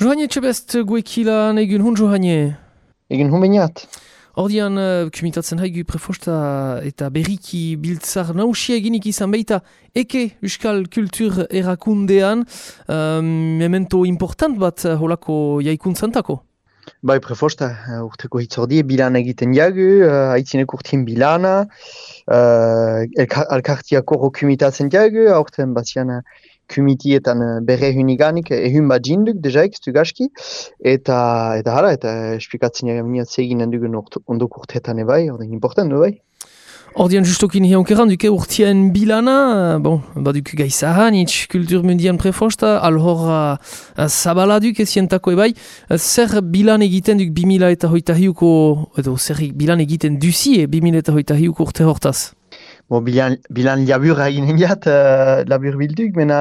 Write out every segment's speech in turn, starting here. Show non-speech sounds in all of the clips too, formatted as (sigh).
Joanie Txebest guekilan egun hun Joanie. Egun hun bainat. Ordian, uh, kumitatzen haigu prefosta eta berriki biltzar nausia eginik izan baita eke Euskal Kultur erakundean um, memento important bat uh, holako jaikuntzantako. Bai, prefosta, uh, urteko hitzordi, bilan egiten jagu, uh, haitzinek urtien bilana, uh, alkartiako rokumitatzen jagu, aurten bazian kumitietan eh, berre huniganik ehun bat jinduk stu gaski, eta, eta hala, eta esplikatzen jara minat zegin handugun ondok urteetan ebai, ordein important du bai. Ordian justokin hiankeran duke urtien bilana, bon, baduk gaizahan, itx kultur mundian prefosta, alhor uh, zabala duk ezientako ebai, zer bilan egiten duk 2000 eta hoita hiuko, edo zer bilan egiten duzi e 2000 eta hoita hiuko urte hortaz? Bo, bilan, bilan labur hain jat, uh, labur bilduk, mena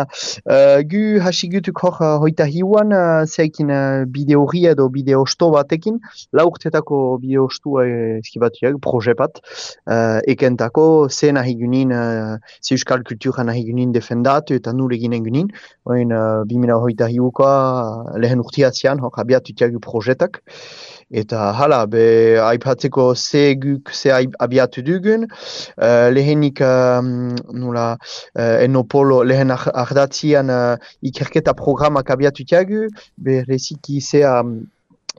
uh, gu hasi gutuk hor uh, hoita hiuan uh, zeikin uh, bideo hori edo bideo sto batekin, la urtetako bideo sto uh, eskibatuak, proje bat, uh, ekentako ze nahi gunin, uh, ze euskal kultura nahi gunin defendatu eta nur eginen gunin, oin uh, bimena hoita hiukoa uh, lehen urtiatzean hor abiatutiak projetak, eta hala, be aipatzeko ze guk ze abiatu dugun, uh, lehenik um, nula uh, enopolo lehen ardatzian uh, ikerketa programak abiatu tiagu, be reziki ze um,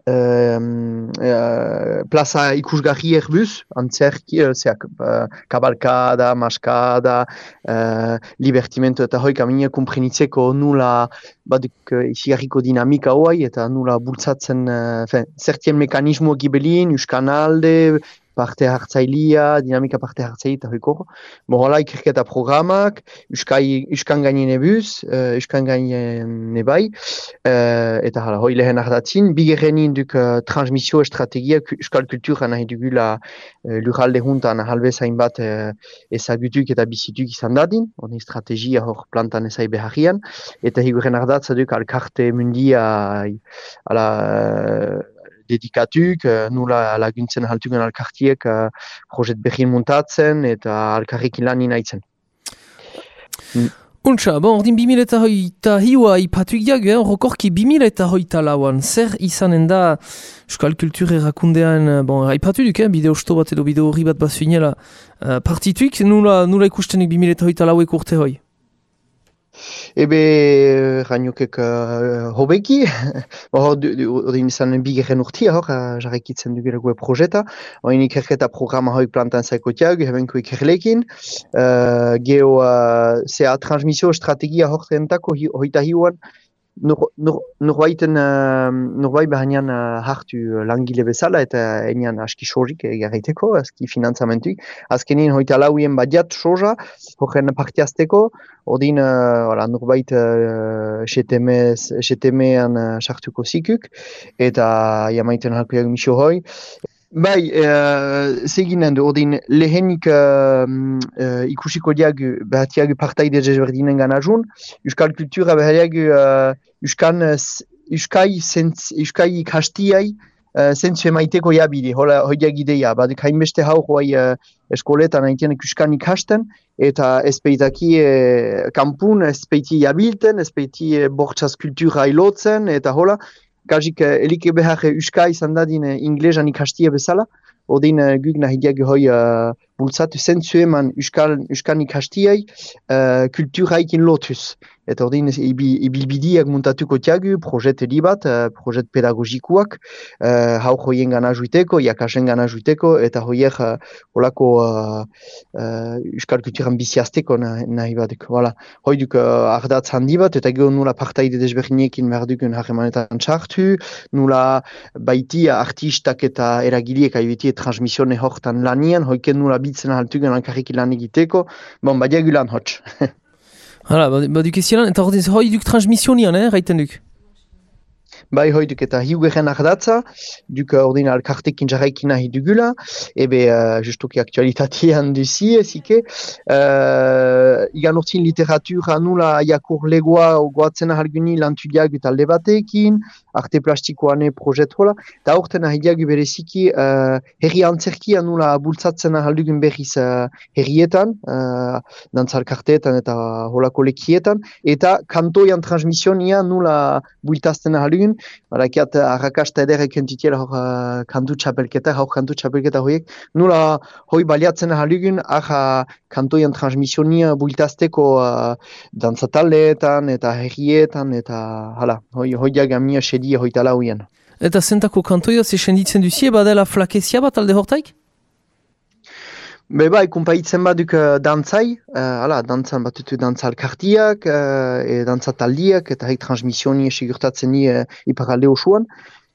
uh, plaza ikusgarri erbuz, antzerki, uh, zeak, uh, kabalkada, maskada, uh, libertimento eta hoi kamine kumprenitzeko nula baduk uh, isigarriko dinamika hoai eta nula bultzatzen uh, zertien mekanismo gibelin, uskanalde, parte hartzailia, dinamika parte hartzaile eta hoiko. Mohola ikerketa programak, uskai, uskan gainen ebuz, uh, uskan gainen ebai, uh, eta hala, hoi lehen ardatzin, bigerrenin duk uh, transmisio estrategia, uskal kultura nahi dugula uh, lurralde juntan halbez hainbat uh, ezagutuk eta bizituk izan dadin, honi estrategia hor plantan ezai beharrian, eta higuren ardatza duk alkarte mundia ala, dedikatuk, uh, nula laguntzen haltugen alkartiek uh, projet behin muntatzen eta alkarrik lan inaitzen. Mm. Untsa, bon, ordin 2000 eta hoita hiua ipatuik diag, eh? rokorki 2000 eta hoita lauan, zer izanen da Euskal Kultur erakundean, bon, ipatu duk, eh? bideo sto bat edo bideo horri bat bat zuinela uh, partituik, nula, nula ikustenik 2000 eta hoita lauek urte hoi? Ebe, rainokek uh, hobeki, (laughs) odin izan bigeren urtia hor, uh, jarrekitzen dugera gue projeta, oin ikerketa programa hoi plantan zaiko tiag, hebenko ikerlekin, uh, geho uh, zea transmisio estrategia hor zentako hoita hiuan, norbaiten uh, norbait behanean uh, hartu uh, langile bezala eta enian aski sorik egarriteko, aski finanzamentuik. Azkenin hoita lauien badiat soja, horren partiazteko, odin uh, norbait uh, STM-an uh, sartuko zikuk, eta jamaiten halkoiak misio hoi. Bai, uh, zeginen du, ordin lehenik uh, uh, ikusiko diag behatiag partaide jezberdinen gana jun, Euskal kultura behatiag uh, Euskan, Euskai, Euskai ikastiai uh, zentzu emaiteko jabide, hola hoiak ideia, bat hainbeste hau hoai uh, eskoletan haitien Euskan ikasten, eta ezpeitaki uh, kampun, ezpeiti jabilten, ezpeiti uh, bortxaz kultura ilotzen, eta hola, Gazik, uh, elike behar uh, uska izan dadin uh, inglesan ikastia bezala, odin uh, guk nahi diag hoi uh, bultzatu zentzu eman uskan ikastiai uh, kulturaikin lotuz eta ordin ibilbidiak muntatuko tiagu, projet bat, uh, projet pedagogikuak, uh, hau joien gana juiteko, jakasen gana juiteko, eta hoier uh, olako uh, uh, euskal kulturan biziazteko nahi batek. Voilà. Hoi duk uh, ardatz handi bat, eta gero nula partaide desberdinekin behar dugun harremanetan txartu, nula baiti artistak eta eragiliek aibiti transmisione hortan lanian, hoiken nula bitzen haltugen ankarrik lan egiteko, bon, badiagu lan hotx. Hala, baduk ez ziren, eta hori duk transmisionian, eh, raiten duk? Bai hoi duk eta hiugeren ardatza, duk ordin alkartekin jarraikin nahi dugula, ebe uh, justuki aktualitatean (laughs) duzi ezike. Uh, igan urtzin literatura nula jakur legoa goatzen ahalguni lantudiak eta alde batekin, arte plastikoane projet hola, eta aurten ahidiak bereziki uh, herri antzerkia nula bultzatzen ahaldugun berriz uh, herrietan, uh, dantzalkarteetan eta holako lekietan, eta kantoian transmisionia nula bultazten ahaldugun, dugun, barakiat arrakasta eder ekentitiela hor uh, kantu txapelketa, hor kantu txapelketa horiek, nula hoi baliatzen ahalugun, aha kantoian transmisionia builtazteko uh, dantzataleetan eta herrietan, eta hala, hoi, hoi diagamia sedia hoitala hoien. Eta zentako kantoia zesenditzen duzie, badela flakezia bat alde hortaik? Be bai, kumpaitzen baduk uh, dantzai, uh, ala, dantzan batutu dantza alkartiak, uh, e dantza taldiak, eta haik transmisioni esigurtatzen ni uh, iparalde osuan.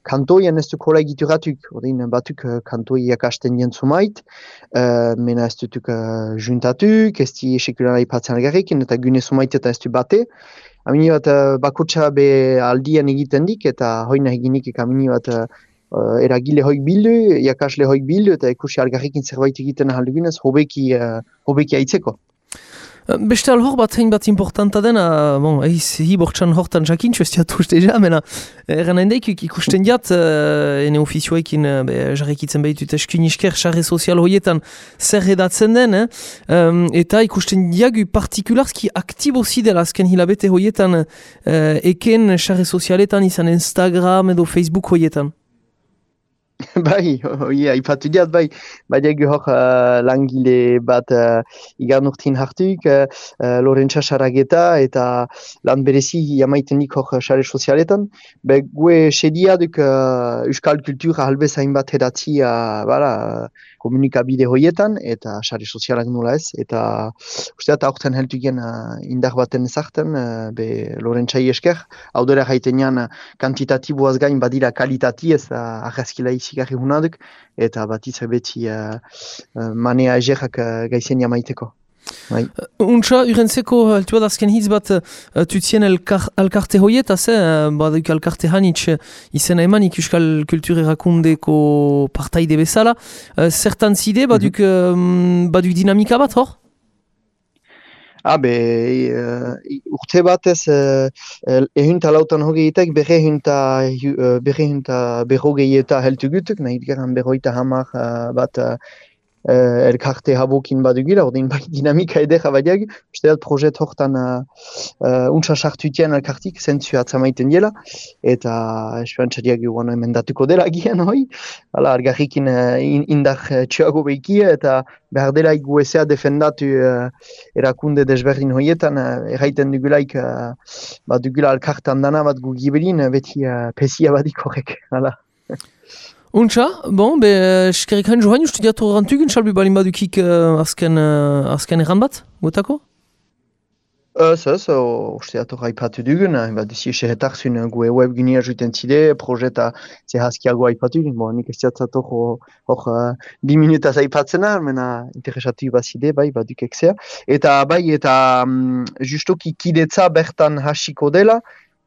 Kantoian ez duk hola egituratuk, odin batuk uh, kantoi iakasten jentzu mait, uh, mena ez duk uh, juntatuk, ez di esikulan aipatzen algarrikin, eta gune sumait eta ez du bate. Amini bat uh, bakutsa be aldian egiten dik, eta hoina eginik ekamini bat uh, uh, eragile hoik bildu, iakasle hoik bildu, eta ikusi algarrikin zerbait egiten ahaldugunez, hobeki, uh, hobeki aitzeko. Beste alhor bat zein bat importanta dena, bon, eiz hi bortxan hortan jakintxo ez diat uste jamena. Erran handeik ikusten diat, uh, ene ofizioekin uh, jarrekitzen behitut eskun isker xarre sozial hoietan zer edatzen den, eh? um, eta ikusten diagu partikularski aktibo zidela azken hilabete hoietan uh, eken xarre sozialetan izan Instagram edo Facebook hoietan. (laughs) bai, oi, aipatu diat, bai, egu hor uh, langile bat uh, igan urtin hartuk, uh, uh, Lorentza Sarageta eta lan berezi jamaiten nik hor xare sozialetan. Be, gue sedia duk uh, euskal kultura halbez hainbat edatzi uh, bala, komunikabide hoietan eta xare sozialak nola ez. Eta usteat aurten heltu gen uh, indar baten ezarten, uh, be Lorentza esker, hau dira haiten jan kantitatiboaz gain badira kalitati ez uh, arrazkila izigarri hunaduk, eta bat beti uh, manea egerak uh, gaizen jamaiteko. Bai. Untsa, urentzeko, altua da azken hitz bat, uh, tutzien elkar, alkarte hoietaz, eh? baduk alkarte hanitz izena eman ikuskal kultur erakundeko partaide bezala. Uh, zertan zide, baduk, mm -hmm. baduk dinamika bat hor? Ah, be, uh, urte batez, uh, ehunta lautan hogeitek, bere hunta, uh, bere berrogeieta heltu gutuk, nahi geran berroita hamar bat uh, elkarte habokin badugira, ordin bai dinamika edera badiag, uste dut projet hortan uh, untsa sartuitean elkartik zentzu atzamaiten diela, eta esperantza diag guan emendatuko dela gian hoi, ala argarrikin uh, indar uh, txuago behikia, eta behar dela iguesea defendatu uh, erakunde desberdin hoietan, uh, erraiten dugulaik uh, bat dugula dana bat gu giberin, beti uh, pesia badik horrek, ala. Untxa, bon, be, eskerrik hain joan, uste diatu rantugun, salbi balin badukik uh, azken, uh, azken erran bat, gotako? Ez, ez, uste diatu raipatu dugun, bat dizi eseretak zuen gue web ginia juten zide, projeta zehazkiago haipatu dugun, bon, nik ez diatzatu hor, hor bi minuta zaipatzen mena interesatu bat zide, bai, bat dukek Eta, bai, eta um, justoki kidetza bertan hasiko dela,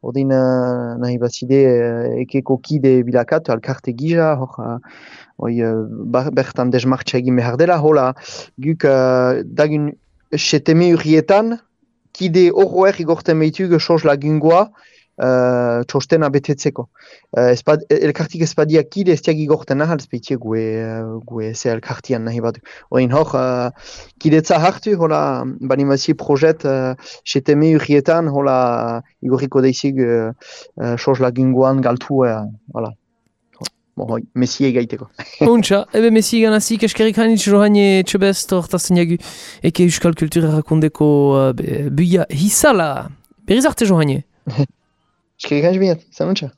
Odin uh, nahi bazide uh, ekeko kide bilakatu, alkarte gija, hor, uh, oi, uh, bertan desmartxa egin behar dela, hola, guk uh, dagun seteme urrietan, kide horroer igorten behitu soz lagungoa, uh, txostena betetzeko. Uh, espad, elkartik espadia kide ez tiagi gorten ahal, espeitie gue, uh, gue ze elkartian nahi bat. Oin hor, uh, kidetza hartu, hola, banimazio projet, uh, seteme urrietan, hola, igorriko deizik, uh, uh, sos lagungoan galtu, uh, hola. Bon, Messi egaiteko. Untxa, (laughs) ebe Messi ganazik eskerik hanitz johaine txebest hortazten jagu eke euskal kultura rakundeko uh, buia hisala. Beriz arte johaine. (laughs) Eskerrik hanitz bihat, zanutxa.